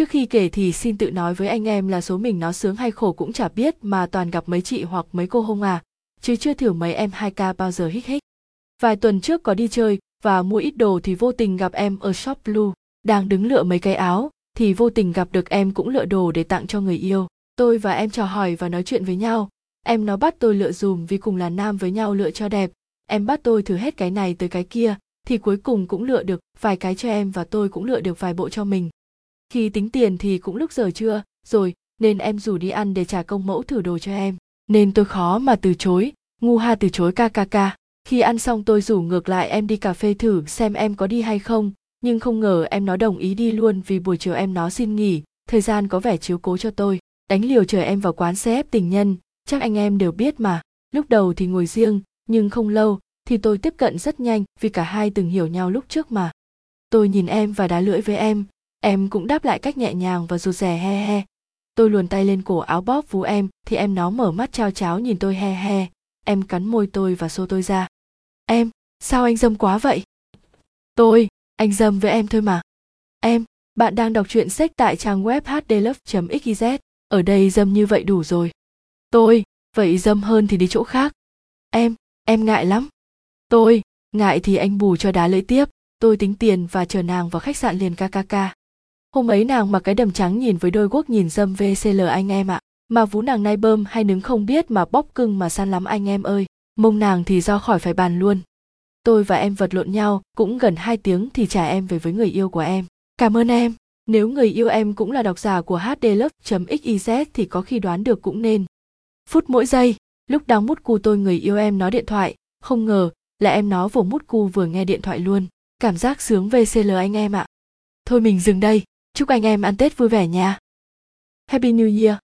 trước khi kể thì xin tự nói với anh em là số mình nó sướng hay khổ cũng chả biết mà toàn gặp mấy chị hoặc mấy cô hông à chứ chưa thử mấy em 2K bao giờ hích hích. Vài tuần trước có đi chơi và mua ít đồ thì vô tình gặp em ở shop Blue, đang đứng lựa mấy cái áo thì vô tình gặp được em cũng lựa đồ để tặng cho người yêu. Tôi và em trò hỏi và nói chuyện với nhau. Em nó bắt tôi lựa dùm vì cùng là nam với nhau lựa cho đẹp. Em bắt tôi thử hết cái này tới cái kia thì cuối cùng cũng lựa được vài cái cho em và tôi cũng lựa được vài bộ cho mình. Khi tính tiền thì cũng lúc giờ trưa, rồi nên em rủ đi ăn để trả công mẫu thử đồ cho em. Nên tôi khó mà từ chối, ngu ha từ chối kkk. Khi ăn xong tôi rủ ngược lại em đi cà phê thử xem em có đi hay không, nhưng không ngờ em nó đồng ý đi luôn vì buổi chiều em nó xin nghỉ, thời gian có vẻ chiếu cố cho tôi. Đánh liều chờ em vào quán CF tình nhân, chắc anh em đều biết mà. Lúc đầu thì ngồi riêng, nhưng không lâu thì tôi tiếp cận rất nhanh vì cả hai từng hiểu nhau lúc trước mà. Tôi nhìn em và đá lưỡi với em, em cũng đáp lại cách nhẹ nhàng và rụt rè he he. Tôi luồn tay lên cổ áo bóp vú em thì em nó mở mắt trao cháo nhìn tôi he he, em cắn môi tôi và xô tôi ra. Em, sao anh dâm quá vậy? Tôi, anh dâm với em thôi mà. Em, bạn đang đọc truyện sách tại trang web hdlove.xyz, ở đây dâm như vậy đủ rồi. Tôi, vậy dâm hơn thì đi chỗ khác. Em, em ngại lắm. Tôi, ngại thì anh bù cho đá lưỡi tiếp, tôi tính tiền và chờ nàng vào khách sạn liền kkk. Hôm ấy nàng mặc cái đầm trắng nhìn với đôi guốc nhìn dâm VCL anh em ạ. Mà vú nàng nay bơm hay nứng không biết mà bóp cưng mà săn lắm anh em ơi. Mông nàng thì do khỏi phải bàn luôn. Tôi và em vật lộn nhau cũng gần 2 tiếng thì trả em về với người yêu của em. Cảm ơn em. Nếu người yêu em cũng là độc giả của hdlove.xyz thì có khi đoán được cũng nên. Phút mỗi giây, lúc đang mút cu tôi người yêu em nói điện thoại, không ngờ là em nó vừa mút cu vừa nghe điện thoại luôn. Cảm giác sướng VCL anh em ạ. Thôi mình dừng đây, chúc anh em ăn Tết vui vẻ nha. Happy New Year!